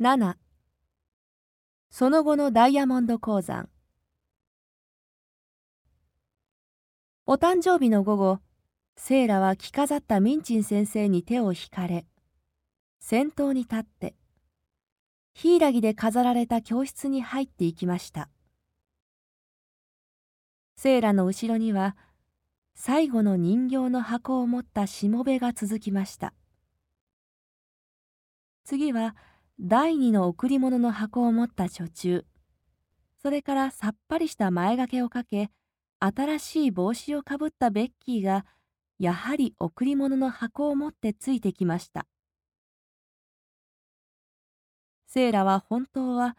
7その後のダイヤモンド鉱山。お誕生日の午後セイラは着飾ったミンチン先生に手を引かれ先頭に立って柊で飾られた教室に入っていきました。セイラの後ろには最後の人形の箱を持ったしもべが続きました。次は第二の贈り物の箱を持った女中。それからさっぱりした前掛けをかけ新しい帽子をかぶったベッキーがやはり贈り物の箱を持ってついてきました。セイラは本当は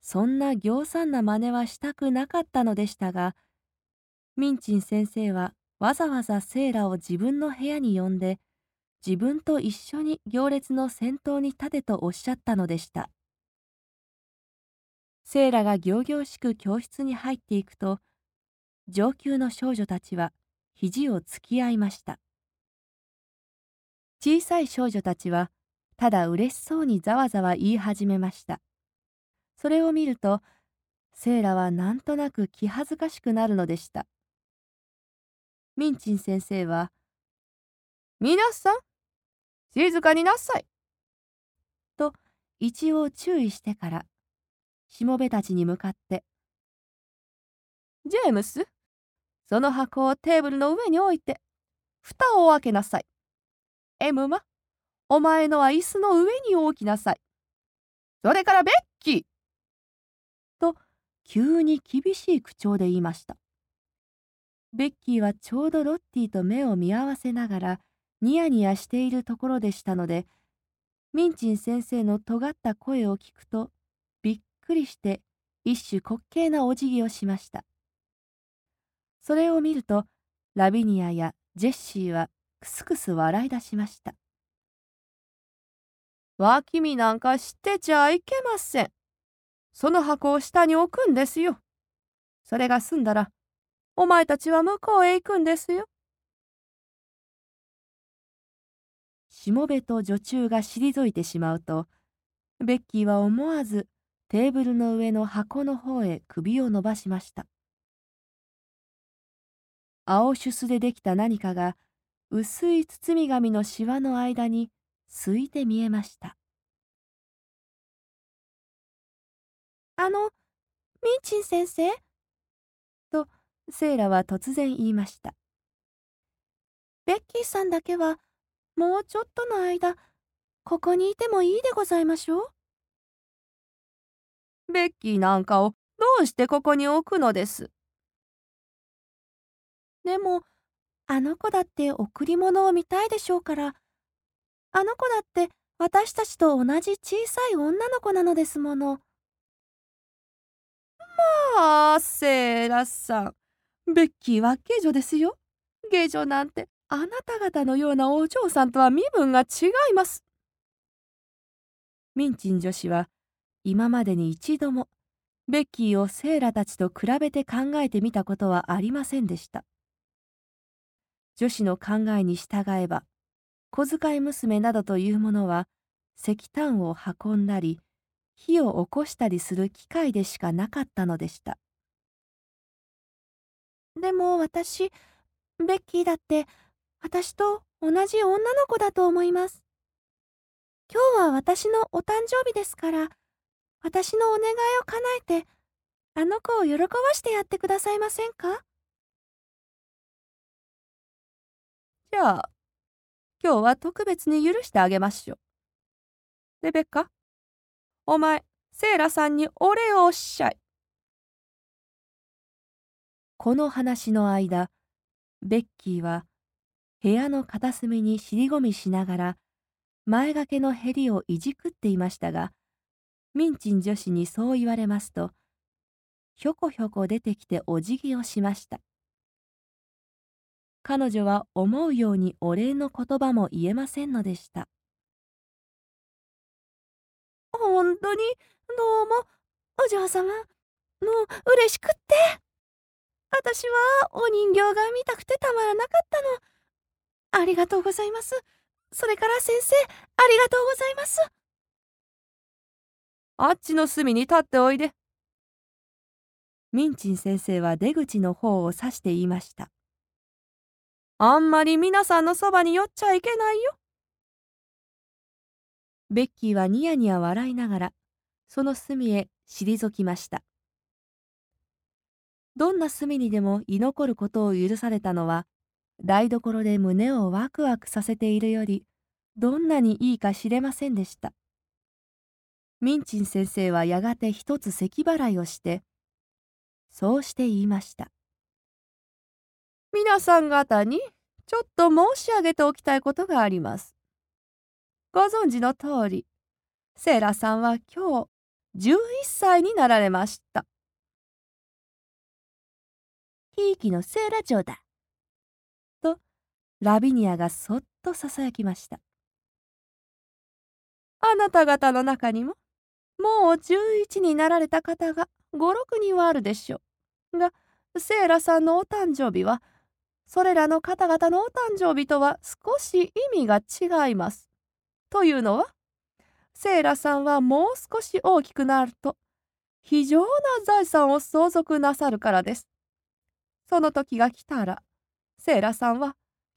そんな行産な真似はしたくなかったのでしたがミンチン先生はわざわざセイラを自分の部屋に呼んで自分と一緒に行列の先頭に立てとおっしゃったのでした。セイラが仰々しく教室に入っていくと上級の少女たちは肘を突き合いました。小さい少女たちはただ嬉しそうにざわざわ言い始めました。それを見るとセイラはなんとなく気恥ずかしくなるのでした。ミンチン先生は「皆さん静かになさい。と一応注意してからしもべたちに向かって「ジェームスその箱をテーブルの上に置いて蓋を開けなさい。エムマお前のは椅子の上に置きなさい。それからベッキー!」と急に厳しい口調で言いました。ベッキーはちょうどロッティと目を見合わせながらニヤニヤしているところでしたのでミンチン先生の尖った声を聞くとびっくりして一種滑稽なお辞儀をしました。それを見るとラビニアやジェッシーはクスクス笑い出しました脇見なんかしてちゃいけません。その箱を下に置くんですよ。それが済んだらお前たちは向こうへ行くんですよ。しもべと女中が退いてしまうとベッキーは思わずテーブルの上の箱の方へ首を伸ばしました。青酒でできた何かが薄い包み紙のしわの間にすいて見えました。あのミンチン先生？とセイラは突然言いました。ベッキーさんだけはもうちょっとの間、ここにいてもいいでございましょう？ベッキーなんかをどうしてここに置くのです？でも、あの子だって贈り物を見たいでしょうから、あの子だって私たちと同じ小さい女の子なのですもの。まあ、セーラさん。ベッキーは下女ですよ。下女なんてあなた方のようなお嬢さんとは身分が違います。ミンチン女子は今までに一度もベッキーをセーラたちと比べて考えてみたことはありませんでした。女子の考えに従えば小遣い娘などというものは石炭を運んだり火を起こしたりする機械でしかなかったのでした。でも私ベッキーだって私と同じ女の子だと思います。今日は私のお誕生日ですから、私のお願いを叶えて、あの子を喜ばしてやってくださいませんか？じゃあ、今日は特別に許してあげましょう。レベッカ、お前、セーラさんにお礼をおっしゃい。この話の間、ベッキーは部屋の片隅に尻込みしながら前掛けのへりをいじくっていましたがミンチン女子にそう言われますとひょこひょこ出てきてお辞儀をしました。彼女は思うようにお礼の言葉も言えませんのでした。本当に？どうも。お嬢様。もう嬉しくって。私はお人形が見たくてたまらなかったの。ありがとうございます。それから先生、ありがとうございます。あっちの隅に立っておいで。ミンチン先生は出口の方を指して言いました。あんまり皆さんのそばに寄っちゃいけないよ。ベッキーはニヤニヤ笑いながら、その隅へ退きました。どんな隅にでも居残ることを許されたのは、台所で胸をワクワクさせているより、どんなにいいか知れませんでした。ミンチン先生はやがて一つ咳払いをして、そうして言いました。皆さん方にちょっと申し上げておきたいことがあります。ご存知の通り、セーラさんは今日11歳になられました。ひいきのセーラ嬢だ。ラビニアがそっとささやきました。あなた方の中にも、もう11になられた方が5、6人はあるでしょう。が、セーラさんのお誕生日は、それらの方々のお誕生日とは少し意味が違います。というのは、セーラさんはもう少し大きくなると、非常な財産を相続なさるからです。その時が来たら、セーラさんは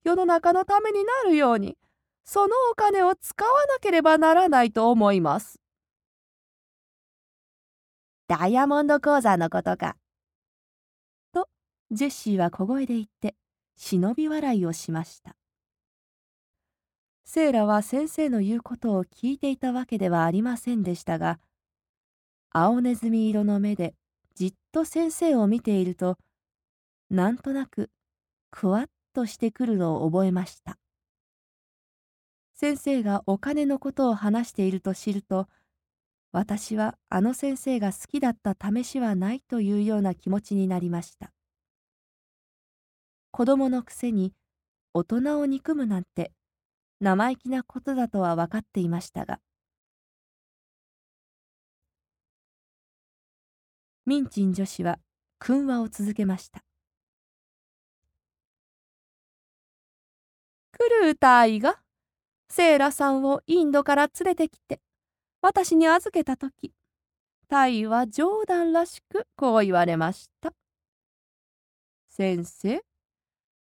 世の中のためになるように、そのお金を使わなければならないと思います。ダイヤモンド鉱山のことか。と、ジェシーは小声で言って、忍び笑いをしました。セーラは先生の言うことを聞いていたわけではありませんでしたが、青ネズミ色の目でじっと先生を見ていると、なんとなくくわっとしてくるのを覚えました。先生がお金のことを話していると知ると、私はあの先生が好きだった試しはないというような気持ちになりました。子供のくせに大人を憎むなんて生意気なことだとは分かっていましたが、ミンチン女子は訓話を続けました。クルータイがセーラさんをインドから連れてきて私に預けた時タイは冗談らしくこう言われました。先生、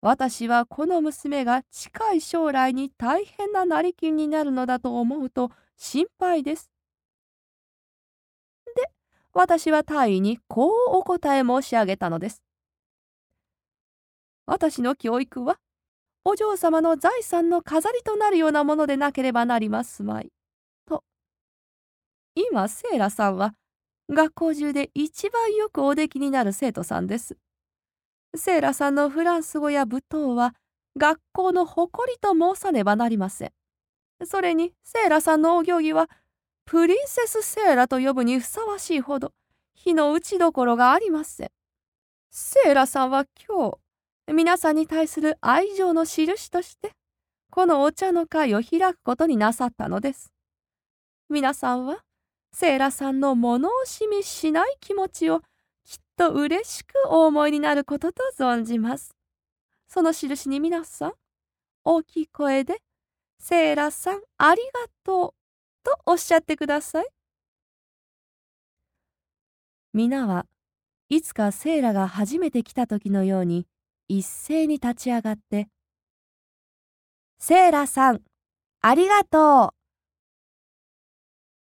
私はこの娘が近い将来に大変な成金になるのだと思うと心配です。で、私はタイにこうお答え申し上げたのです。私の教育はお嬢様の財産の飾りとなるようなものでなければなりますまい。と。今、セーラさんは学校中で一番よくお出来になる生徒さんです。セーラさんのフランス語や舞踏は学校の誇りと申さねばなりません。それにセーラさんのお行儀はプリンセスセーラと呼ぶにふさわしいほど火の打ちどころがありません。セーラさんは今日皆さんに対する愛情の印として、このお茶の会を開くことになさったのです。皆さんは、セーラさんの物惜しみしない気持ちをきっと嬉しくお思いになることと存じます。その印に皆さん、大きい声で、セーラさんありがとうとおっしゃってください。皆はいつかセーラが初めて来た時のように一斉に立ち上がって、セーラさん、ありがとう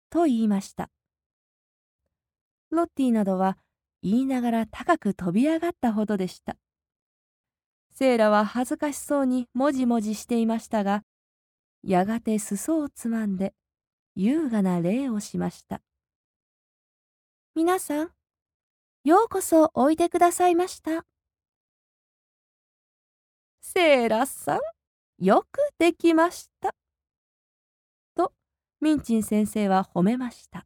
と言いました。ロッティなどは言いながら高く飛び上がったほどでした。セーラは恥ずかしそうにもじもじしていましたが、やがて裾をつまんで優雅な礼をしました。皆さん、ようこそおいでくださいました。セーラさん、よくできました。と、ミンチン先生は褒めました。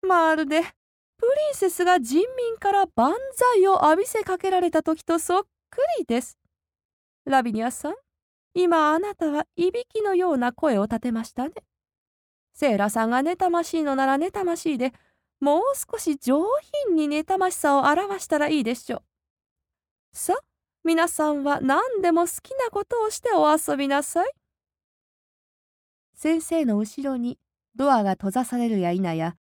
まるで、プリンセスが人民から万歳を浴びせかけられた時とそっくりです。ラビニアさん、今あなたはいびきのような声を立てましたね。セーラさんが妬ましいのなら妬ましいで、もう少し上品に妬ましさを表したらいいでしょう。さあ、皆さんは何でも好きなことをしてお遊びなさい。先生の後ろにドアが閉ざされるや否や、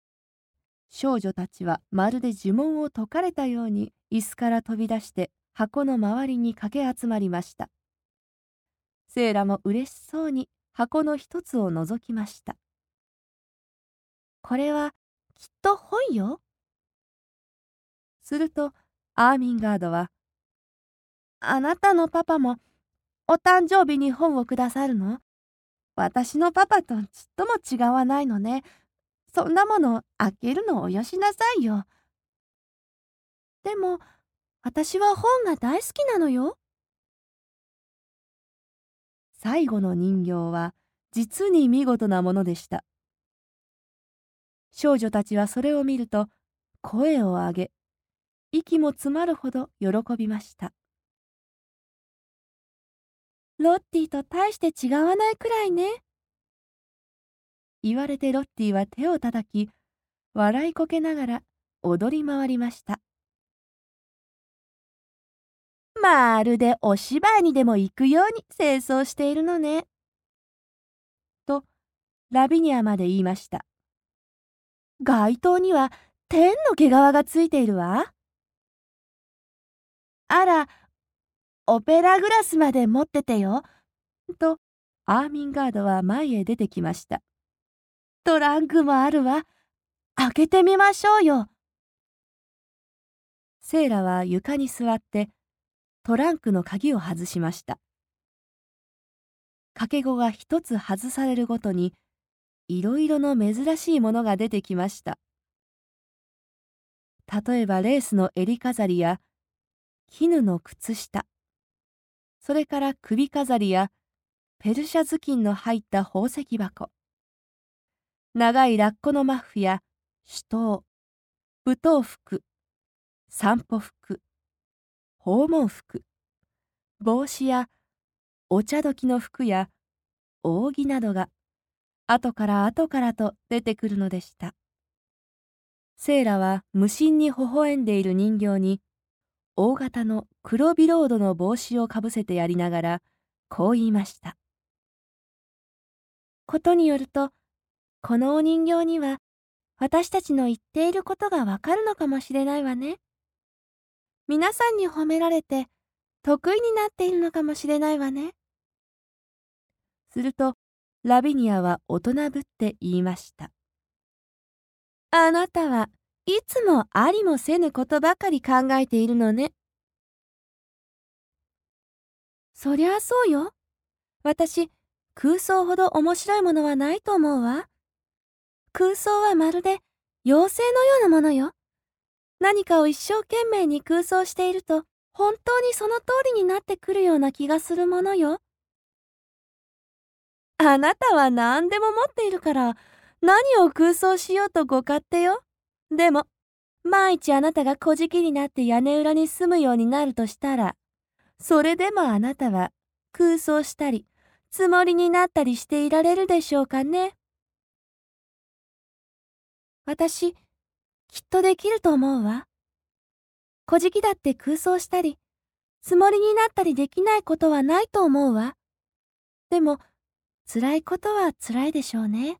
少女たちはまるで呪文を解かれたように椅子から飛び出して箱の周りに駆け集まりました。セイラも嬉しそうに箱の一つを覗きました。これはきっと本よ。するとアーミンガードは「あなたのパパもお誕生日に本をくださるの？私のパパとちっとも違わないのね。そんなもの開けるのおよしなさいよ。でも、私は本が大好きなのよ。最後の人形は実に見事なものでした。少女たちはそれを見ると声を上げ、息も詰まるほど喜びました。ロッティと大して違わないくらいね。言われてロッティは手を叩き、笑いこけながら踊り回りました。まるでお芝居にでも行くように清掃しているのね。と、ラビニアまで言いました。街灯には天の毛皮がついているわ。あら、オペラグラスまで持っててよ。と、アーミンガードは前へ出てきました。トランクもあるわ。開けてみましょうよ。セイラは床に座ってトランクの鍵を外しました。掛け子が一つ外されるごとにいろいろの珍しいものが出てきました。例えばレースの襟飾りや絹の靴下それから首飾りやペルシャ頭巾の入った宝石箱。長いラッコのマフや手刀舞踏服散歩服訪問服帽子やお茶時の服や扇などが後から後からと出てくるのでした。セイラは無心に微笑んでいる人形に大型の黒ビロードの帽子をかぶせてやりながらこう言いました。ことによるとこのお人形には私たちの言っていることがわかるのかもしれないわね。皆さんに褒められて得意になっているのかもしれないわね。するとラビニアは大人ぶって言いました。あなたはいつもありもせぬことばかり考えているのね。そりゃあそうよ。私、空想ほど面白いものはないと思うわ。空想はまるで妖精のようなものよ。何かを一生懸命に空想していると、本当にその通りになってくるような気がするものよ。あなたは何でも持っているから、何を空想しようとご勝手よ。でも、万一あなたが小じきになって屋根裏に住むようになるとしたら、それでもあなたは空想したり、つもりになったりしていられるでしょうかね。私、きっとできると思うわ。小じきだって空想したり、つもりになったりできないことはないと思うわ。でも、辛いことは辛いでしょうね。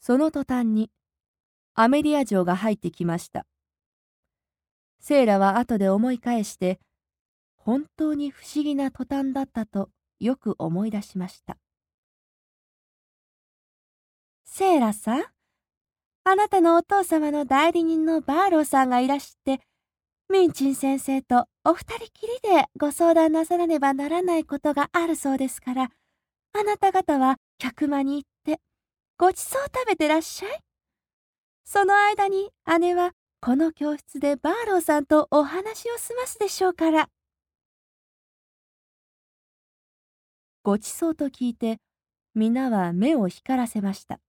その途端に、アメリア城が入ってきました。セイラは後で思い返して、本当に不思議な途端だったとよく思い出しました。セイラさん、あなたのお父様の代理人のバーローさんがいらして、ミンチン先生とお二人きりでご相談なさらねばならないことがあるそうですから、あなた方は客間に行ってごちそう食べてらっしゃい。その間に姉はこの教室でバーローさんとお話を済ますでしょうから。ごちそうと聞いて皆は目を光らせました。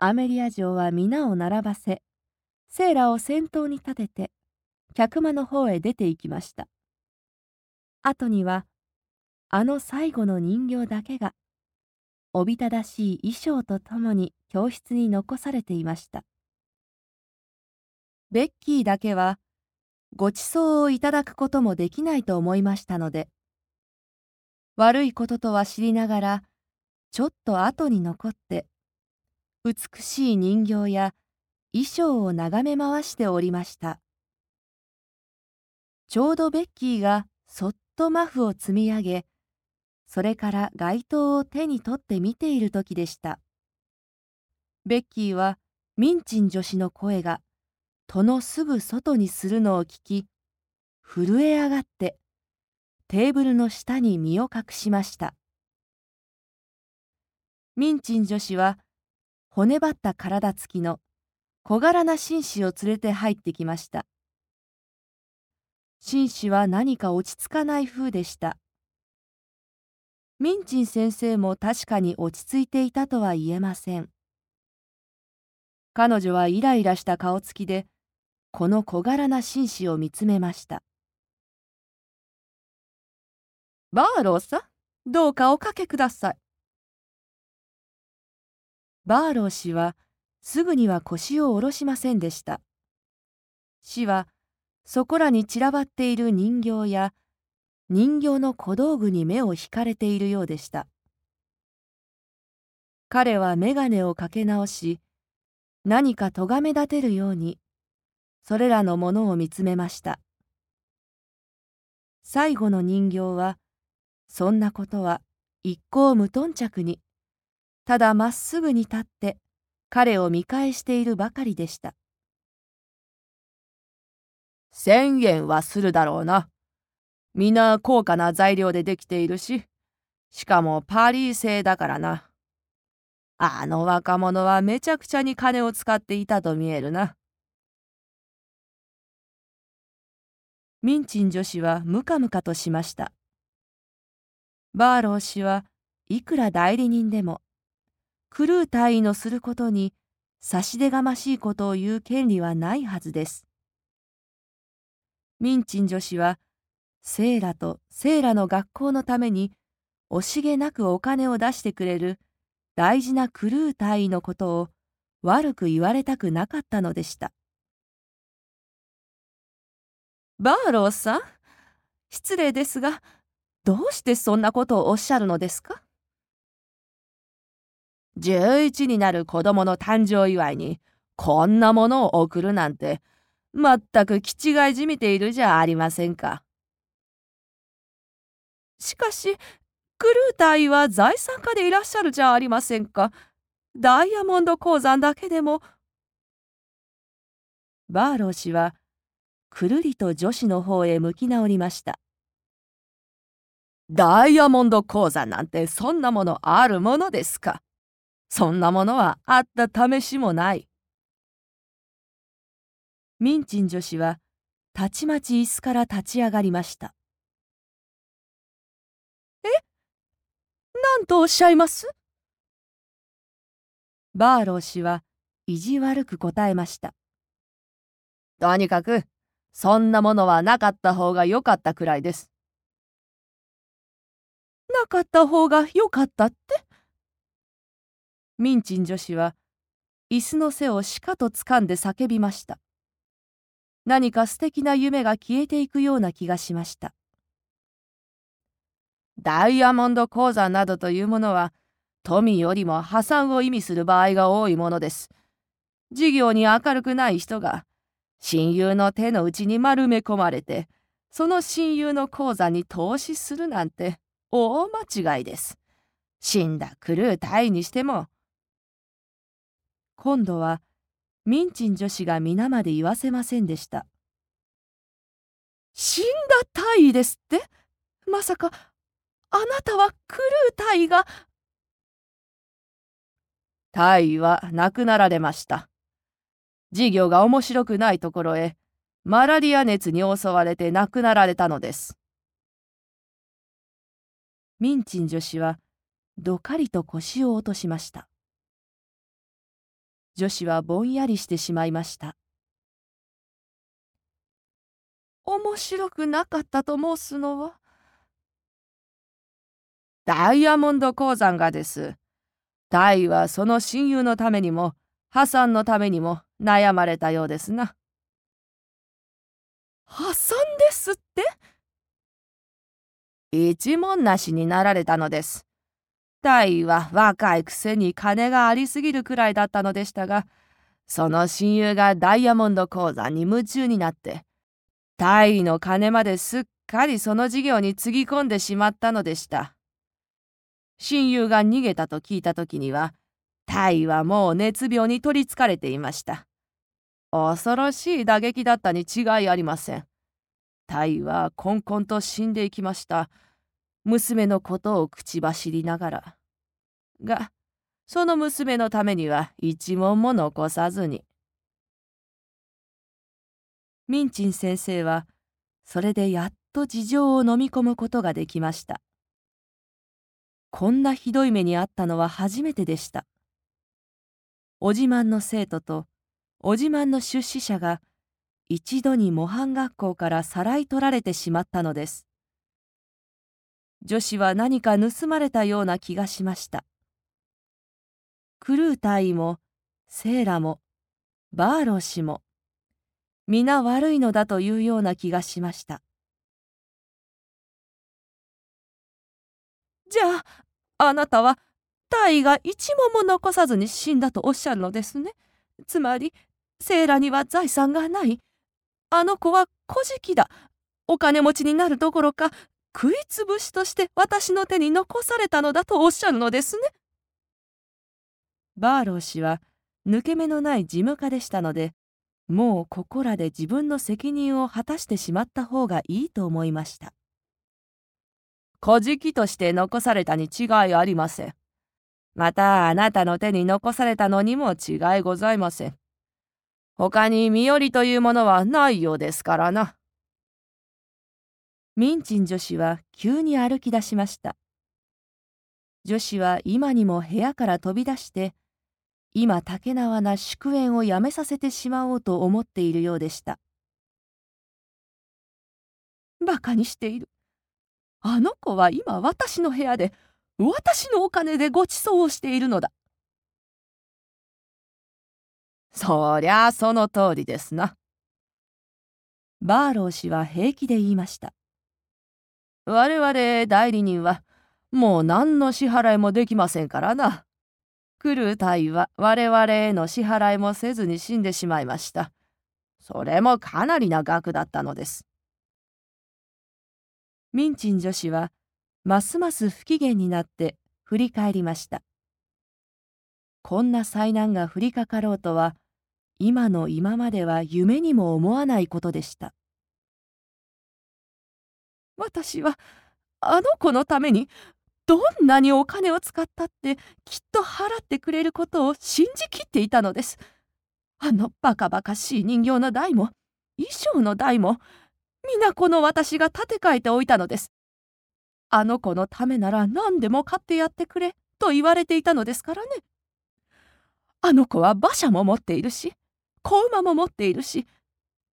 アメリア城は皆を並ばせ、セーラを先頭に立てて客間の方へ出て行きました。後にはあの最後の人形だけがおびただしい衣装とともに教室に残されていました。ベッキーだけはごちそうをいただくこともできないと思いましたので、悪いこととは知りながら、ちょっと後に残って、美しい人形や衣装を眺め回しておりました。ちょうどベッキーがそっとマフを積み上げ、それから街灯を手に取って見ている時でした。ベッキーはミンチン女子の声が戸のすぐ外にするのを聞き、震え上がってテーブルの下に身を隠しました。ミンチン女子は骨張った体つきの小柄な紳士を連れて入ってきました。紳士は何か落ち着かない風でした。ミンチン先生も確かに落ち着いていたとは言えません。彼女はイライラした顔つきで、この小柄な紳士を見つめました。バーローさん、どうかおかけください。バーロー氏はすぐには腰を下ろしませんでした。死はそこらに散らばっている人形や人形の小道具に目を引かれているようでした。彼は眼鏡をかけ直し、何か咎め立てるように、それらのものを見つめました。最後の人形は、そんなことは一向無頓着に、ただまっすぐに立って彼を見返しているばかりでした。千円はするだろうな。皆高価な材料でできているし、しかもパリー製だからな。あの若者はめちゃくちゃに金を使っていたと見えるな。ミンチン女子はムカムカとしました。バーロー氏はいくら代理人でも、クルー隊員のすることに差し出がましいことを言う権利はないはずです。ミンチン女子はセーラとセーラの学校のために惜しげなくお金を出してくれる大事なクルー隊員のことを悪く言われたくなかったのでした。バーローさん、失礼ですが、どうしてそんなことをおっしゃるのですか ?11 になる子供の誕生祝いにこんなものを贈るなんて、全く気違いじみているじゃありませんか。しかし、クルーターは財産家でいらっしゃるじゃありませんか。ダイヤモンド鉱山だけでも。バーロー氏は、くるりと女子の方へ向き直りました。ダイヤモンド鉱山なんてそんなものあるものですか。そんなものはあった試しもない。ミンチン女子はたちまち椅子から立ち上がりました。何とおっしゃいます？バーロー氏は意地悪く答えました。とにかく、そんなものはなかった方が良かったくらいです。なかった方が良かったって？ミンチン女子は椅子の背をしかと掴んで叫びました。何か素敵な夢が消えていくような気がしました。ダイヤモンド鉱山などというものは、富よりも破産を意味する場合が多いものです。事業に明るくない人が、親友の手の内に丸め込まれて、その親友の鉱山に投資するなんて大間違いです。死んだクルー隊にしても。今度は、ミンチン女子が皆まで言わせませんでした。死んだ大尉ですって？まさかあなたはクルー大尉が。大尉は亡くなられました。事業が面白くないところへ、マラリア熱に襲われて亡くなられたのです。ミンチン女子は、どかりと腰を落としました。女子はぼんやりしてしまいました。面白くなかったと申すのは、ダイヤモンド鉱山がです。タイはその親友のためにも、破産のためにも悩まれたようですな。破産ですって？一文なしになられたのです。大尉は若いくせに金がありすぎるくらいだったのでしたが、その親友がダイヤモンド鉱山に夢中になって、大尉の金まですっかりその事業につぎ込んでしまったのでした。親友が逃げたと聞いた時には、大尉はもう熱病に取りつかれていました。恐ろしい打撃だったに違いありません。大尉はこんこんと死んでいきました。娘のことを口走りながら。が、その娘のためには一文も残さずに。ミンチン先生は、それでやっと事情を飲み込むことができました。こんなひどい目にあったのは初めてでした。お自慢の生徒とお自慢の出資者が一度に模範学校からさらい取られてしまったのです。女子は何か盗まれたような気がしました。クルー隊もセーラもバーロー氏も皆悪いのだというような気がしました。じゃああなたは隊が一問も残さずに死んだとおっしゃるのですね。つまりセーラには財産がない。あの子は小じだ。お金持ちになるどころか食いつぶしとして私の手に残されたのだとおっしゃるのですね。バーロー氏は抜け目のない事務家でしたのでもうここらで自分の責任を果たしてしまった方がいいと思いました。小じとして残されたに違いありません。またあなたの手に残されたのにも違いございません。他に身寄りというものはないようですからな。ミンチン女子は急に歩き出しました。女子は今にも部屋から飛び出して、今竹縄な祝宴をやめさせてしまおうと思っているようでした。バカにしている。あの子は今私の部屋で、私のお金でご馳走をしているのだ。そりゃあその通りですな。バーロー氏は平気で言いました。我々代理人はもう何の支払いもできませんからな。来る隊は我々への支払いもせずに死んでしまいました。それもかなりな額だったのです。ミンチン女子はますます不機嫌になって振り返りました。こんな災難が降りかかろうとは今の今までは夢にも思わないことでした。私はあの子のためにどんなにお金を使ったってきっと払ってくれることを信じきっていたのです。あのバカバカしい人形の台も衣装の台も皆この私が立て替えておいたのです。あの子のためなら何でも買ってやってくれと言われていたのですからね。あの子は馬車も持っているし子馬も持っているし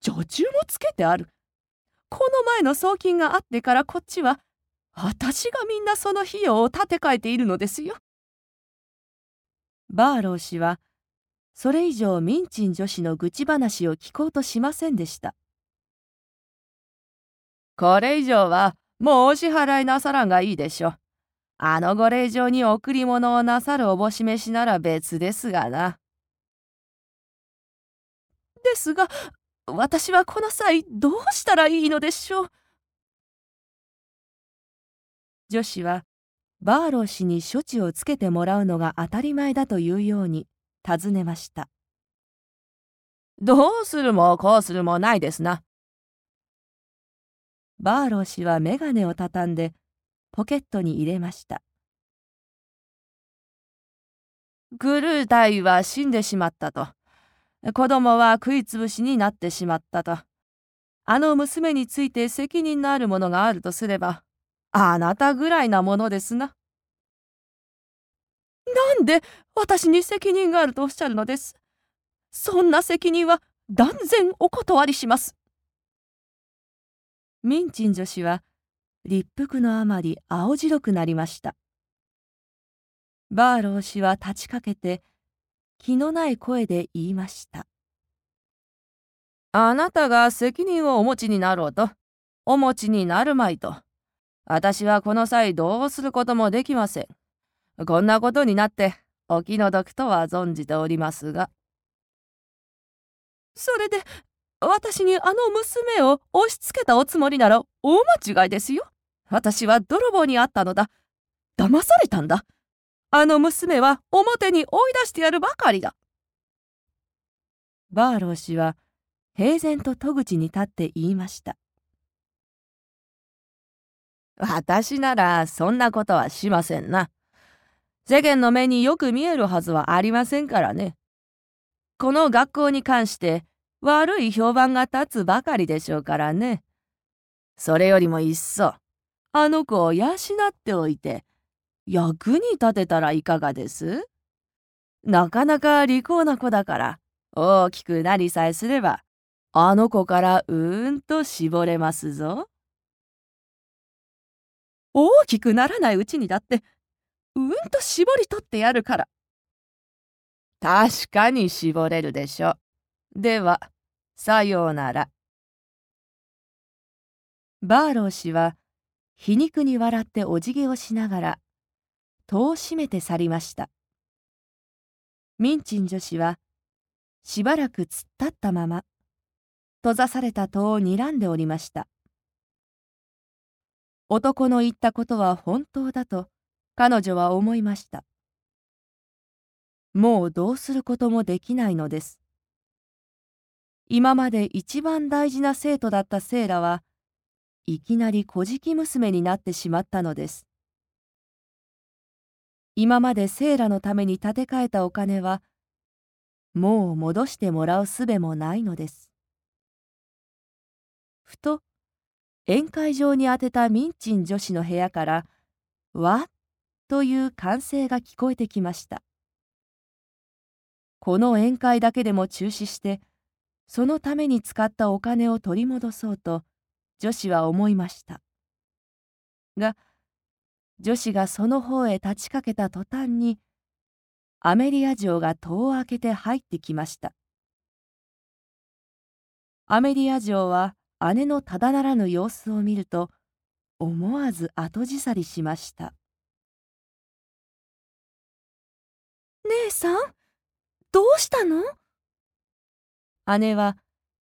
女中もつけてある。この前の送金があってからこっちは私がみんなその費用を立て替えているのですよ。バーロー氏はそれ以上ミンチン女子の愚痴話を聞こうとしませんでした。これ以上はもうお支払いなさらんがいいでしょう。あのご令嬢に贈り物をなさるおぼし飯なら別ですがな。ですが、私はこの際どうしたらいいのでしょう。女子はバーロー氏に処置をつけてもらうのが当たり前だというように尋ねました。どうするもこうするもないですな。バーロー氏は眼鏡を畳んでポケットに入れました。グルータイは死んでしまったと。子供は食いつぶしになってしまったと。あの娘について責任のあるものがあるとすれば、あなたぐらいなものですな。なんで私に責任があるとおっしゃるのです。そんな責任は断然お断りします。ミンチン女子は立腹のあまり青白くなりました。バーロー氏は立ちかけて気のない声で言いました。あなたが責任をお持ちになろうと、お持ちになるまいと、私はこの際どうすることもできません。こんなことになってお気の毒とは存じておりますが。それで、私にあの娘を押し付けたおつもりなら大間違いですよ。私は泥棒にあったのだ。騙されたんだ。あの娘は表に追い出してやるばかりだ。バーロー氏は平然と戸口に立って言いました。私ならそんなことはしませんな。世間の目によく見えるはずはありませんからね。この学校に関して悪い評判が立つばかりでしょうからね。それよりもいっそ、あの子を養っておいて、役に立てたらいかがです？なかなか利口な子だから、大きくなりさえすれば、あの子からうーんと絞れますぞ。大きくならないうちにだって、うんと絞り取ってやるから。確かに絞れるでしょ。では、さようなら。バーロー氏は皮肉に笑ってお辞儀をしながら戸を閉めて去りました。ミンチン女子はしばらく突っ立ったまま閉ざされた戸を睨んでおりました。男の言ったことは本当だと彼女は思いました。もうどうすることもできないのです。今まで一番大事な生徒だったセイラはいきなり小じ娘になってしまったのです。今までセイラのために立て替えたお金はもう戻してもらう術もないのです。ふと宴会場に当てたミンチン女子の部屋から「わっ」という歓声が聞こえてきました。この宴会だけでも中止してそのために使ったお金を取り戻そうと女子は思いました。が女子がその方へ立ちかけた途端にアメリア城が戸を開けて入ってきました。アメリア城は姉のただならぬ様子を見ると思わず後じさりしました「姉さん？どうしたの?」姉は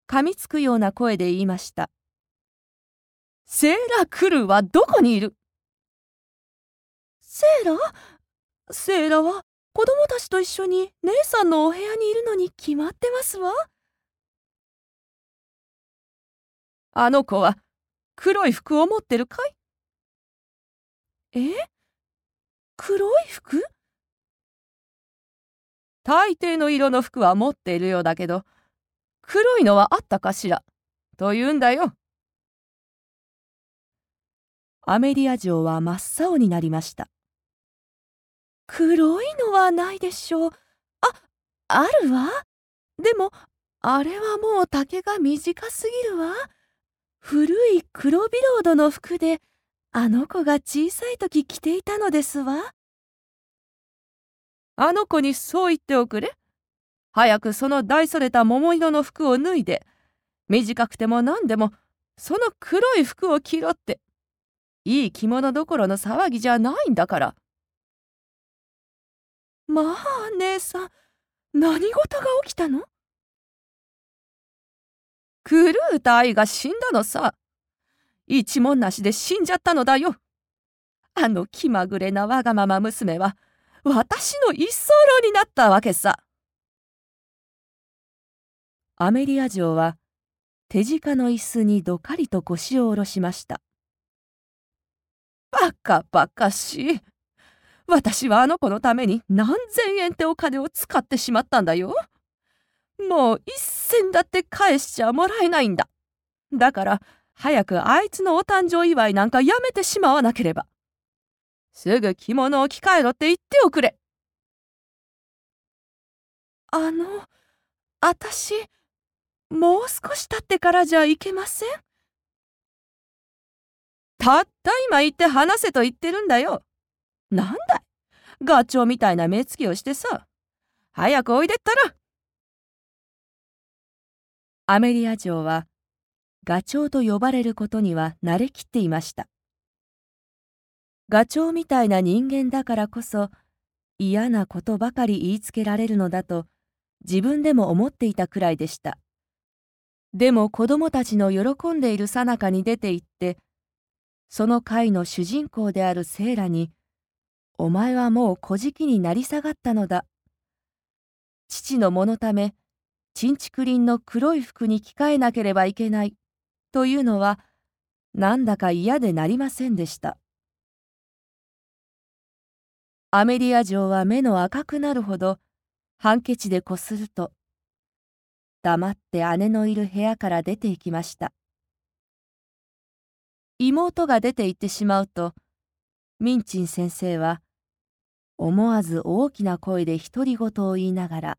噛みつくような声で言いました。セーラ・クルーはどこにいる？セーラセーラは子供たちと一緒に姉さんのお部屋にいるのに決まってますわ。あの子は黒い服を持ってるかい？え？黒い服？大抵の色の服は持っているようだけど、黒いのはあったかしら？と言うんだよ。アメリア城は真っ青になりました。黒いのはないでしょう。あ、あるわ。でも、あれはもう丈が短すぎるわ。古い黒ビロードの服で、あの子が小さい時着ていたのですわ。あの子にそう言っておくれ。早くその大それた桃色の服を脱いで、短くても何でも、その黒い服を着ろって。いい着物どころの騒ぎじゃないんだから。まあ、姉さん、何事が起きたの？クルータ愛が死んだのさ。一文なしで死んじゃったのだよ。あの気まぐれなわがまま娘は、私の一層路になったわけさ。アメリア城は手近の椅子にどかりと腰を下ろしました。バカバカしい。私はあの子のために何千円ってお金を使ってしまったんだよ。もう一銭だって返しちゃもらえないんだ。だから早くあいつのお誕生祝いなんかやめてしまわなければ。すぐ着物を着替えろって言っておくれ。あの、あたし、もう少し経ってからじゃいけませんたった今言って話せと言ってるんだよ。なんだい？ガチョウみたいな目つきをしてさ。早くおいでったら。アメリア城はガチョウと呼ばれることには慣れきっていました。ガチョウみたいな人間だからこそ嫌なことばかり言いつけられるのだと自分でも思っていたくらいでした。でも子供たちの喜んでいるさなかに出て行ってその会の主人公であるセーラに「お前はもう小じになり下がったのだ」父のものためちんちくりんの黒い服に着替えなければいけないというのはなんだか嫌でなりませんでした。アメリア城は目の赤くなるほどハンケチでこすると黙って姉のいる部屋から出て行きました妹が出て行ってしまうとミンチン先生は思わず大きな声で独り言を言いながら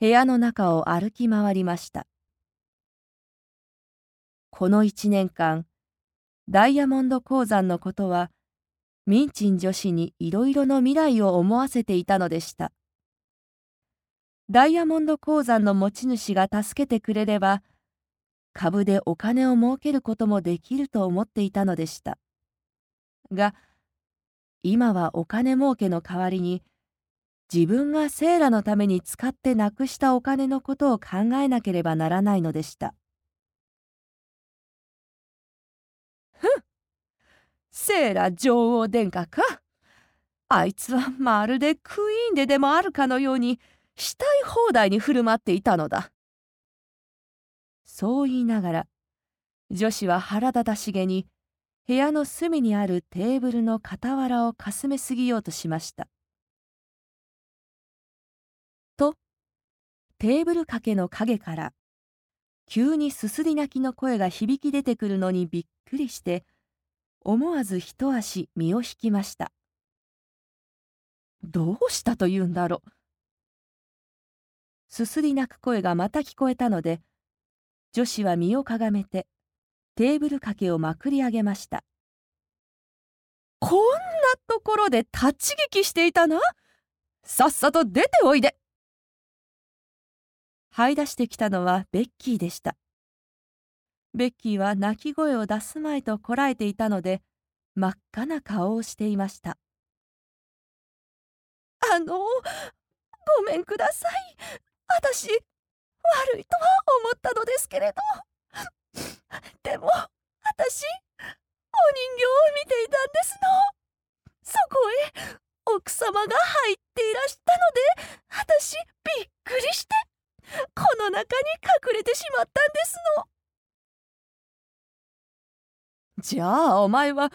部屋の中を歩き回りましたこの一年間ダイヤモンド鉱山のことはミンチン女子にいろいろの未来を思わせていたのでした。ダイヤモンド鉱山の持ち主が助けてくれれば、株でお金を儲けることもできると思っていたのでした。が、今はお金儲けの代わりに、自分がセーラのために使ってなくしたお金のことを考えなければならないのでした。ふんセーラ女王殿下か。あいつはまるでクイーンででもあるかのようにしたい放題に振る舞っていたのだ。そう言いながら女子は腹立たしげに部屋の隅にあるテーブルの傍らをかすめすぎようとしました。とテーブル掛けの影から急にすすり泣きの声が響き出てくるのにびっくりして思わず一足身を引きましたどうしたというんだろうすすり泣く声がまた聞こえたので女子は身をかがめてテーブル掛けをまくり上げました。こんなところで立ち聞きしていたなさっさと出ておいで。這い出してきたのはベッキーでした。ベッキーは泣き声を出すまいとこらえていたので真っ赤な顔をしていました。あのごめんください。私悪いとは思ったのですけれどでも私お人形を見ていたんですのそこへ奥様が入っていらしたので私びっくりしてこの中に隠れてしまったんですの。じゃあお前は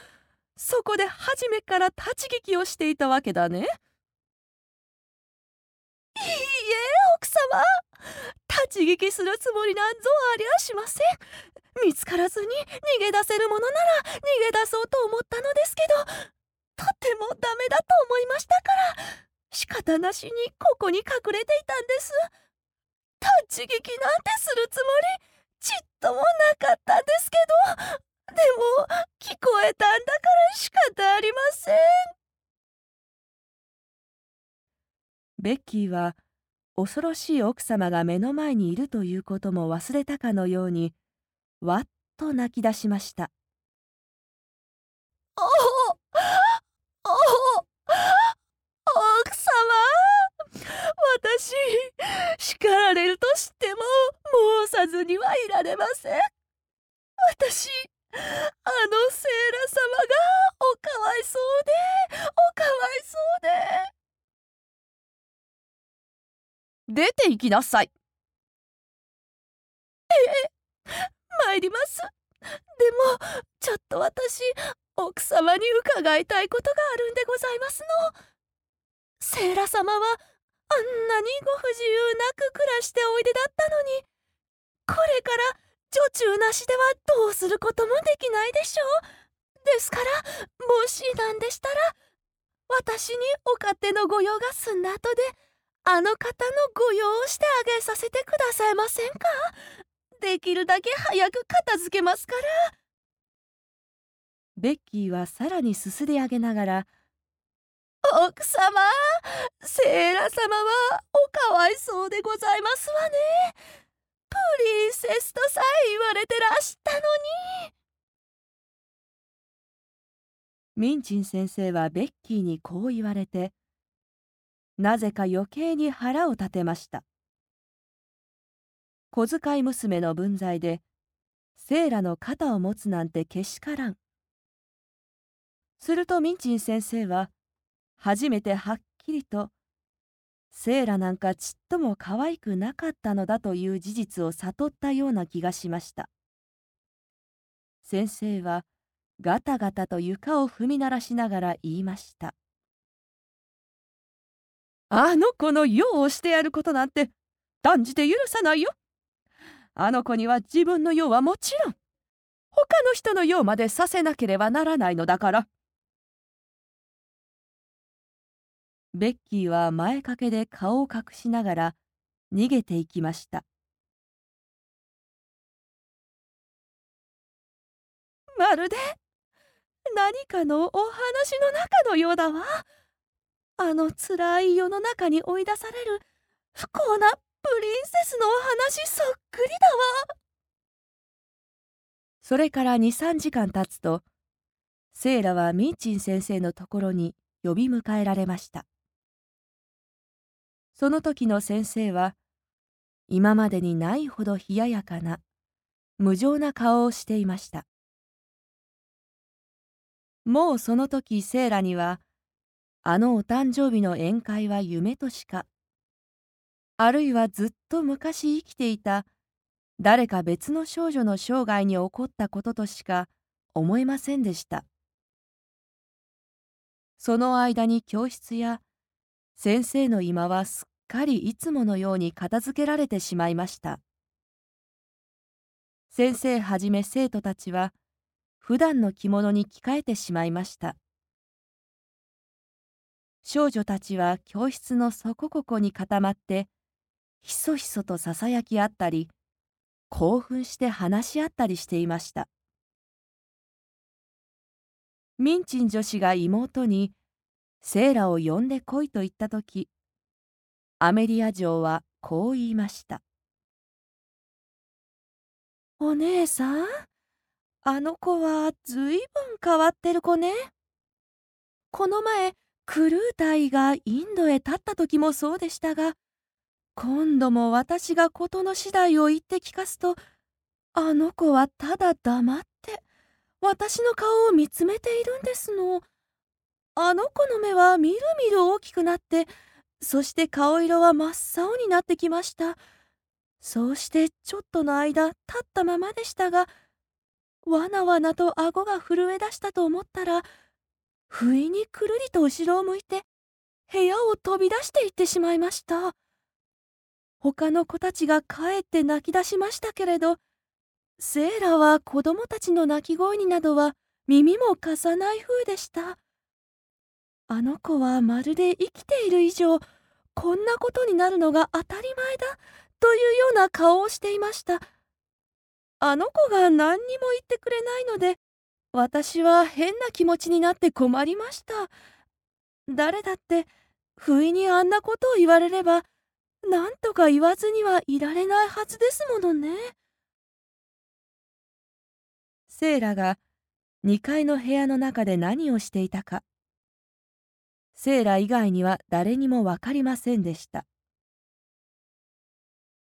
そこで初めから立ち聞きをしていたわけだね。いいえ奥様立ち聞きするつもりなんぞありゃしません。見つからずに逃げ出せるものなら逃げ出そうと思ったのですけどとてもダメだと思いましたから仕方なしにここに隠れていたんです。立ち聞きなんてするつもりちっともなかったんですけどでも聞こえたんだから仕方ありません。ベッキーは恐ろしい奥様が目の前にいるということも忘れたかのようにわっと泣き出しました。おおお奥様私叱られるとしても申さずにはいられません。私あのセーラ様がおかわいそうでおかわいそうで出て行きなさい。ええ参ります。でもちょっと私奥様に伺いたいことがあるんでございますの。セーラ様はあんなにご不自由なく暮らしておいでだったのにこれから女中なしではどうすることもできないでしょう。ですから、もしなんでしたら、私にお勝手の御用が済んだ後で、あの方の御用をしてあげさせてくださいませんか？できるだけ早く片付けますから。ベッキーはさらにすすり上げながら、奥様、セーラ様はおかわいそうでございますわね。プリンセスとさえ言われてらしたのに。ミンチン先生はベッキーにこう言われてなぜか余計に腹を立てました。小遣い娘の分際でセイラの肩を持つなんてけしからん。するとミンチン先生は初めてはっきりとセイラなんかちっとも可愛くなかったのだという事実を悟ったような気がしました。先生はガタガタと床を踏み鳴らしながら言いました。あの子の用をしてやることなんて断じて許さないよ。あの子には自分の用はもちろん他の人の用までさせなければならないのだから。ベッキーは前掛けで顔を隠しながら逃げていきました。まるで何かのお話の中のようだわ。あの辛い世の中に追い出される不幸なプリンセスのお話そっくりだわ。それから23時間経つとセイラはミンチン先生のところに呼び迎えられました。その時の先生は今までにないほど冷ややかな無情な顔をしていました。もうその時セイラにはあのお誕生日の宴会は夢としか。あるいはずっと昔生きていた誰か別の少女の生涯に起こったこととしか思えませんでした。その間に教室や先生の居間はすっかりいつものように片付けられてしまいました。先生はじめ生徒たちは普段の着物に着替えてしまいました。少女たちは教室の底ここに固まってひそひそとささやき合ったり興奮して話し合ったりしていましたミンチン女子が妹にセーラを呼んでこいと言った時アメリア嬢はこう言いました「お姉さんあの子はずいぶん変わってる子ね。この前クルー隊がインドへ立った時もそうでしたが今度も私が事の次第を言って聞かすとあの子はただ黙って私の顔を見つめているんですの。あの子の目はみるみる大きくなってそして顔色は真っ青になってきました。そうしてちょっとの間立ったままでしたが、わなわなと顎が震え出したと思ったら、不意にくるりと後ろを向いて、部屋を飛び出していってしまいました。他の子たちが帰って泣き出しましたけれど、セーラは子供たちの泣き声になどは耳も貸さない風でした。あの子はまるで生きている以上こんなことになるのが当たり前だというような顔をしていましたあの子が何にも言ってくれないので私は変な気持ちになって困りました。誰だって不意にあんなことを言われれば何とか言わずにはいられないはずですものね。セイラが2階の部屋の中で何をしていたか。セーラ以外には誰にも分かりませんでした。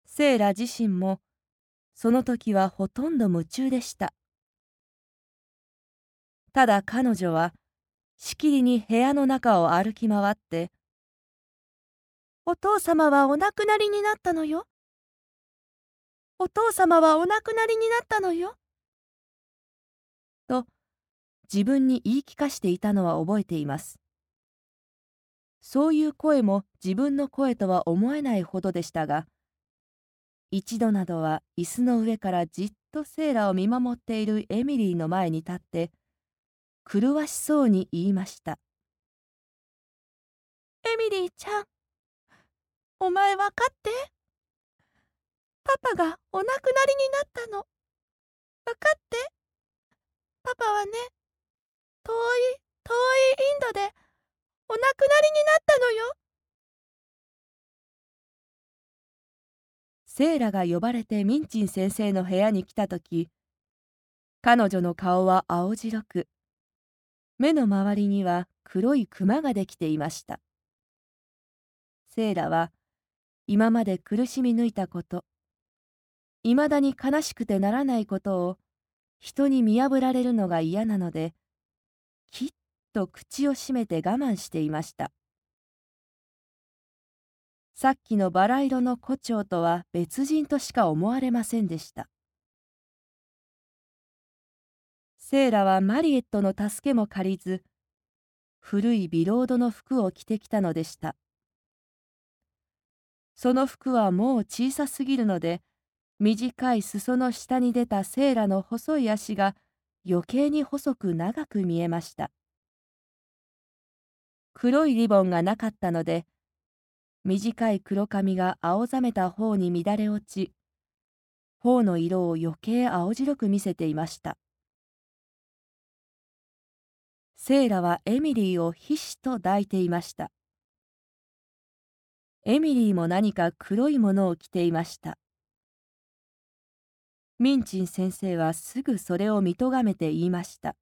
セーラ自身もその時はほとんど夢中でした。ただ彼女はしきりに部屋の中を歩き回って「お父様はお亡くなりになったのよ」「お父様はお亡くなりになったのよ」と自分に言い聞かしていたのは覚えています。そういう声も自分の声とは思えないほどでしたが一度などは椅子の上からじっとセーラを見守っているエミリーの前に立って狂わしそうに言いました「エミリーちゃんお前分かって。パパがお亡くなりになったの。分かって。パパはね遠い遠いインドでお亡くなりになったのよ。セイラが呼ばれてミンチン先生の部屋に来た時彼女の顔は青白く目の周りには黒いクマができていました。セイラは今まで苦しみ抜いたこと、いまだに悲しくてならないことを人に見破られるのが嫌なので、きっと口を閉めて我慢していました。さっきのバラ色の胡蝶とは別人としか思われませんでした。セーラはマリエットの助けも借りず、古いビロードの服を着てきたのでした。その服はもう小さすぎるので、短い裾の下に出たセーラの細い足が余計に細く長く見えました。黒いリボンがなかったので、短い黒髪が青ざめた方に乱れ落ち、頬の色を余計青白く見せていました。セイラはエミリーをひしと抱いていました。エミリーも何か黒いものを着ていました。ミンチン先生はすぐそれを見とがめて言いました。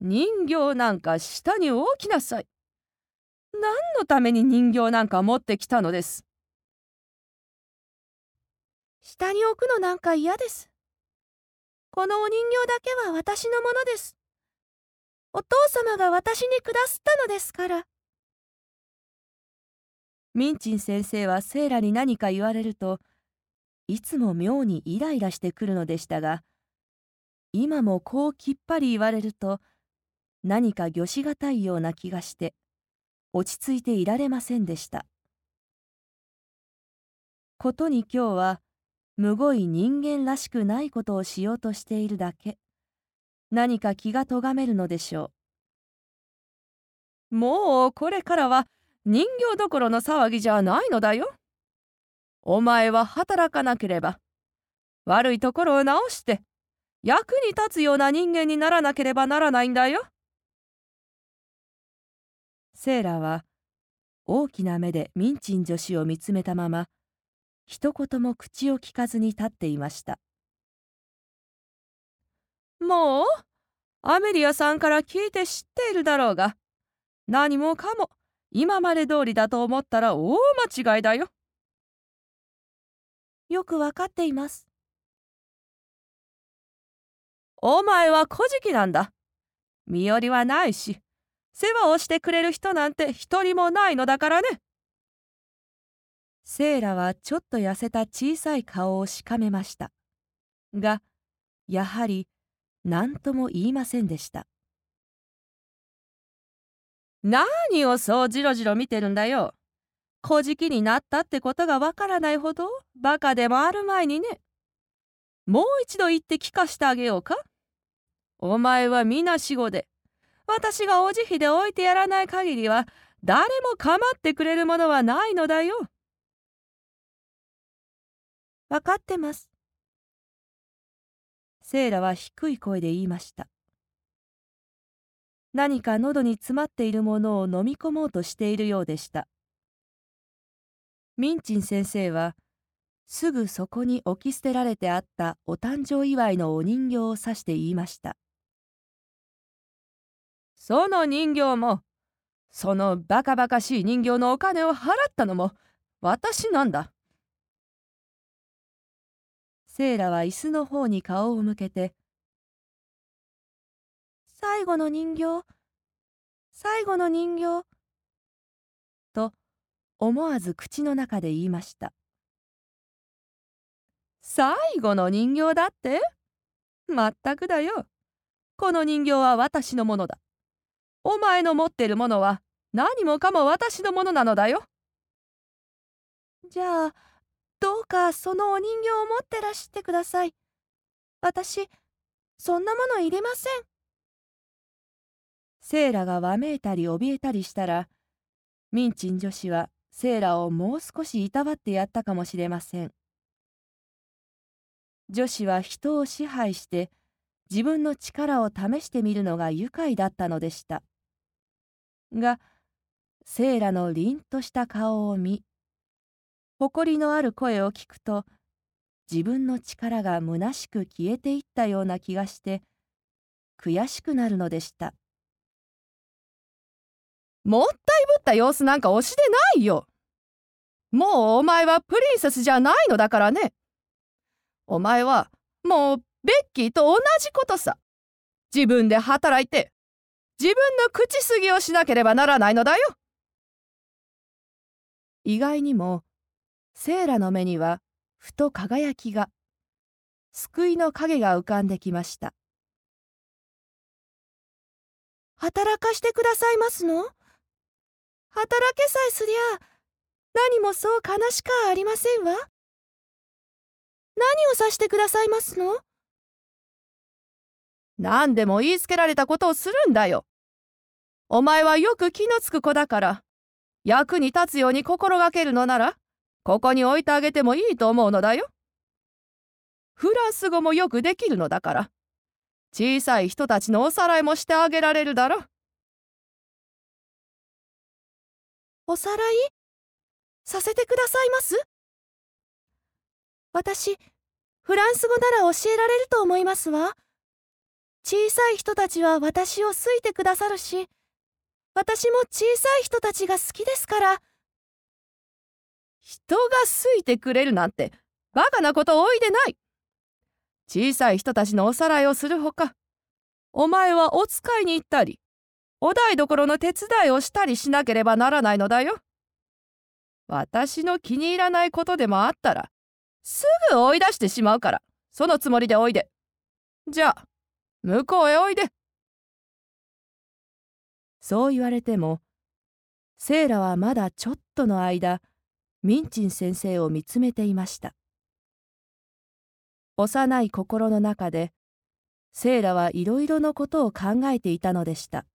人形なんか下に置きなさい。何のために人形なんか持ってきたのです。下に置くのなんか嫌です。このお人形だけは私のものです。お父様が私にくだすったのですから。ミンチン先生はセイラに何か言われると、いつも妙にイライラしてくるのでしたが、今もこうきっぱり言われると、何か御しがたいような気がして、落ち着いていられませんでした。ことに今日はむごい人間らしくないことをしようとしているだけ何か気がとがめるのでしょう。もうこれからは人形どころの騒ぎじゃないのだよ。お前は働かなければ悪いところを直して役に立つような人間にならなければならないんだよ。セーラは大きな目でミンチン女子を見つめたまま一言も口を聞かずに立っていましたもう？アメリアさんから聞いて知っているだろうが何もかも今まで通りだと思ったら大間違いだよ。よくわかっています。お前は小じなんだ。身寄りはないし世話をしてくれる人なんて一人もないのだからね。セイラはちょっと痩せた小さい顔をしかめました。が、やはり何とも言いませんでした。何をそうじろじろ見てるんだよ。小じきになったってことがわからないほどバカでもある前にね。もう一度言って聞かしてあげようか。お前は皆死後で私がお慈悲で置いてやらない限りは誰も構ってくれるものはないのだよ。分かってます。セイラは低い声で言いました。何か喉に詰まっているものを飲み込もうとしているようでした。ミンチン先生はすぐそこに置き捨てられてあったお誕生祝いのお人形を指して言いました。その人形も、そのバカバカしい人形のお金を払ったのも私なんだ。セイラは椅子の方に顔を向けて、最後の人形、最後の人形、と思わず口の中で言いました。最後の人形だって？まったくだよ。この人形は私のものだ。お前の持ってるものは何もかも私のものなのだよ。じゃあ、どうかそのお人形を持ってらしてください。私、そんなものいりません。セーラがわめいたり怯えたりしたら、ミンチン女子はセーラをもう少しいたわってやったかもしれません。女子は人を支配して自分の力を試してみるのが愉快だったのでした。がセイラの凛とした顔を見誇りのある声を聞くと自分の力が虚しく消えていったような気がして悔しくなるのでした。もったいぶった様子なんか押しでないよ。もうお前はプリンセスじゃないのだからね。お前はもうベッキーと同じことさ。自分で働いて自分の口すぎをしなければならないのだよ。意外にもセーラの目にはふと輝きが救いの影が浮かんできました。働かしてくださいますの？働けさえすりゃ何もそう悲しかありませんわ。何をさしてくださいますの？何でも言いつけられたことをするんだよ。お前はよく気のつく子だから、役に立つように心がけるのなら、ここに置いてあげてもいいと思うのだよ。フランス語もよくできるのだから、小さい人たちのおさらいもしてあげられるだろ。おさらい？させてくださいます？私、フランス語なら教えられると思いますわ。小さい人たちは私を好いてくださるし、私も小さい人たちが好きですから。人が好いてくれるなんて、バカなこと多いでない。小さい人たちのおさらいをするほか、お前はお使いに行ったり、お台所の手伝いをしたりしなければならないのだよ。私の気に入らないことでもあったら、すぐ追い出してしまうから、そのつもりでおいで。じゃあ、向こうへおいで。そう言われても、セイラはまだちょっとの間、ミンチン先生を見つめていました。幼い心の中で、セイラはいろいろのことを考えていたのでした。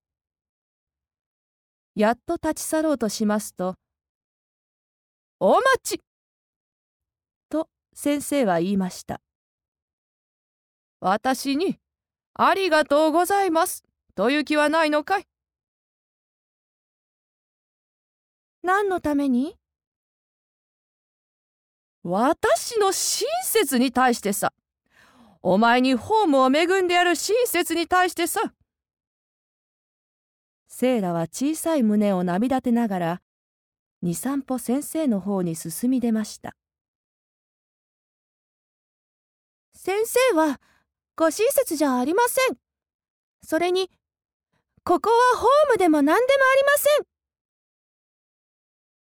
やっと立ち去ろうとしますと、お待ちと先生は言いました。私に、ありがとうございます、という気はないのかい？何のために？私の親切に対してさ。お前にホームを恵んでやる親切に対してさ。セイラは小さい胸を波立てながら、二三歩先生の方に進み出ました。先生はご親切じゃありません。それに、ここはホームでも何でもありません。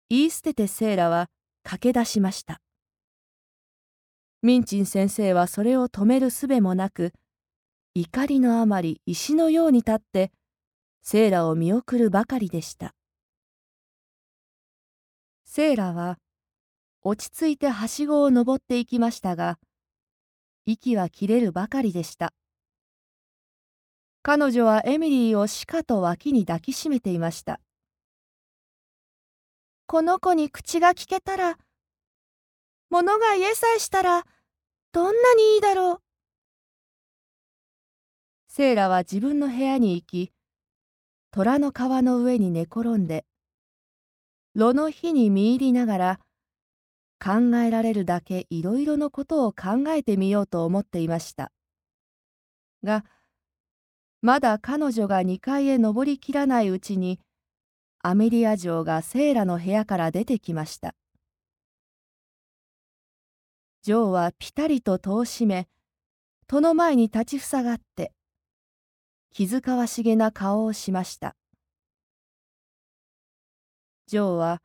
言い捨ててセイラは駆け出しました。ミンチン先生はそれを止める術もなく、怒りのあまり石のように立って、セイラを見送るばかりでした。セイラは落ち着いてはしごを登っていきましたが、息は切れるばかりでした。彼女はエミリーをしかと脇に抱きしめていました。この子に口が聞けたら、物が言えさえしたら、どんなにいいだろう。セイラは自分の部屋に行き、虎の皮の上に寝転んで、炉の火に見入りながら、考えられるだけいろいろのことを考えてみようと思っていました。が、まだ彼女が2階へ登りきらないうちに、アメリア城がセイラの部屋から出てきました。ジョーはぴたりと戸を閉め、戸の前に立ちふさがって、気遣わしげな顔をしました。ジョーは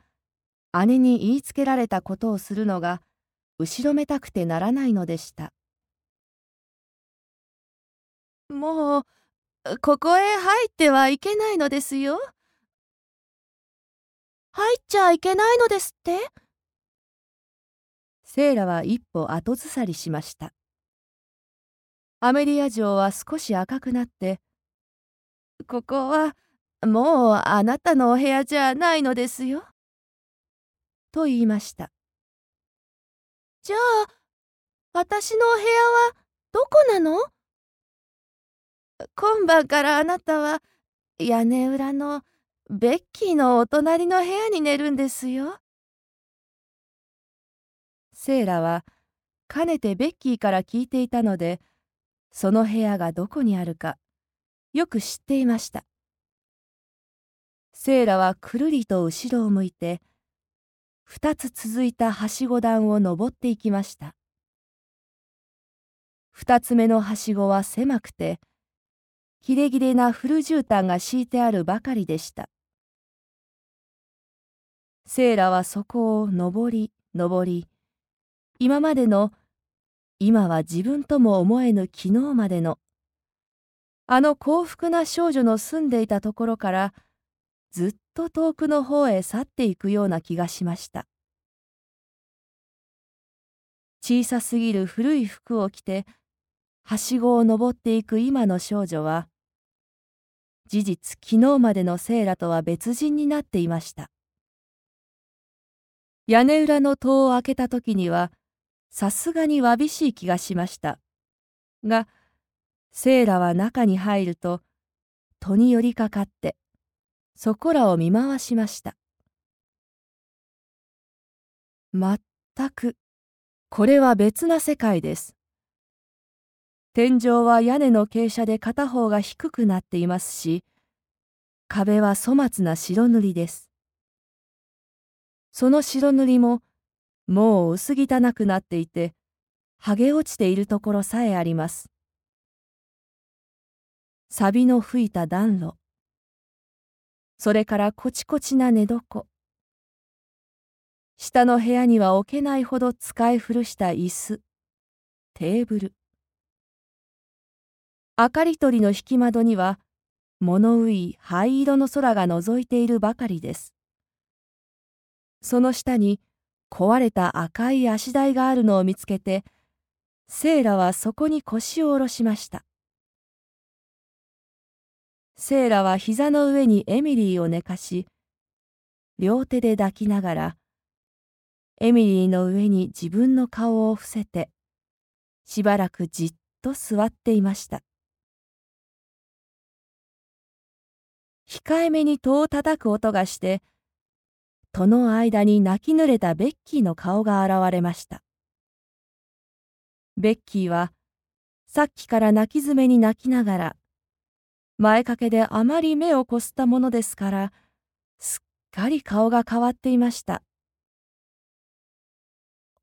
姉に言いつけられたことをするのが後ろめたくてならないのでした。もう、ここへ入ってはいけないのですよ。入っちゃいけないのですって？セイラは一歩後ずさりしました。アメリア城は少し赤くなって、ここはもうあなたのお部屋じゃないのですよ。と言いました。じゃあ、私のお部屋はどこなの？今晩からあなたは屋根裏のベッキーのお隣の部屋に寝るんですよ。セイラはかねてベッキーから聞いていたのでその部屋がどこにあるかよく知っていました。セーラはくるりと後ろを向いて、二つ続いたはしご段を登っていきました。二つ目のはしごは狭くて、きれぎれな古絨毯が敷いてあるばかりでした。セーラはそこを登り登り、今までの、今は自分とも思えぬ昨日までの、あの幸福な少女の住んでいたところから、ずっと遠くの方へ去っていくような気がしました。小さすぎる古い服を着て、はしごを登っていく今の少女は、事実昨日までのセーラとは別人になっていました。屋根裏の戸を開けた時には、さすがにわびしい気がしました。が、セーラは中に入ると、戸に寄りかかって、そこらを見回しました。まったく、これは別な世界です。天井は屋根の傾斜で片方が低くなっていますし、壁は粗末な白塗りです。その白塗りも、もう薄汚くなっていて、剥げ落ちているところさえあります。錆の吹いた暖炉。それからこちこちな寝床。下の部屋には置けないほど使い古した椅子、テーブル。明かり取りの引き窓には、物憂い灰色の空が覗いているばかりです。その下に壊れた赤い足台があるのを見つけて、セイラはそこに腰を下ろしました。セイラは膝の上にエミリーを寝かし、両手で抱きながら、エミリーの上に自分の顔を伏せて、しばらくじっと座っていました。控えめに戸を叩く音がして、戸の間に泣き濡れたベッキーの顔が現れました。ベッキーは、さっきから泣き詰めに泣きながら、前掛けであまり目をこすったものですから、すっかり顔が変わっていました。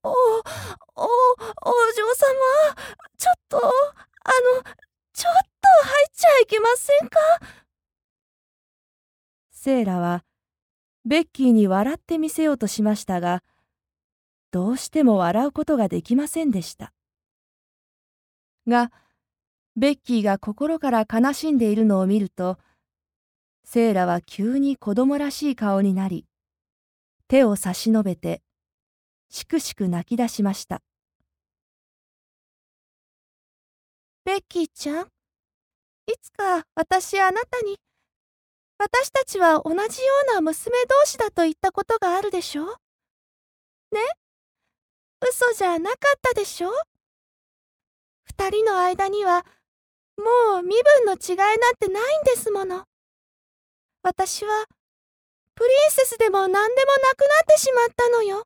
お、お、お嬢様、ちょっと、あの、ちょっと入っちゃいけませんか？セーラは、ベッキーに笑ってみせようとしましたが、どうしても笑うことができませんでした。が、ベッキーが心から悲しんでいるのを見ると、セーラは急に子供らしい顔になり、手を差し伸べて、しくしく泣き出しました。ベッキーちゃん、いつか私あなたに、私たちは同じような娘同士だと言ったことがあるでしょね？嘘じゃなかったでしょ二人の間にはもう身分の違いなんてないんですもの。私は、プリンセスでも何でもなくなってしまったのよ。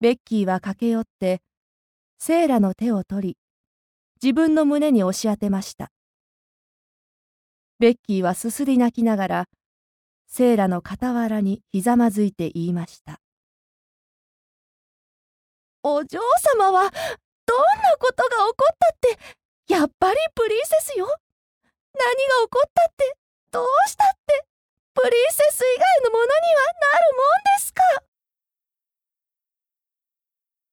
ベッキーは駆け寄って、セーラの手を取り、自分の胸に押し当てました。ベッキーはすすり泣きながら、セーラの傍らにひざまずいて言いました。お嬢様はどんなことが起こったって、やっぱりプリンセスよ。何が起こったって、どうしたって、プリンセス以外のものにはなるもんですか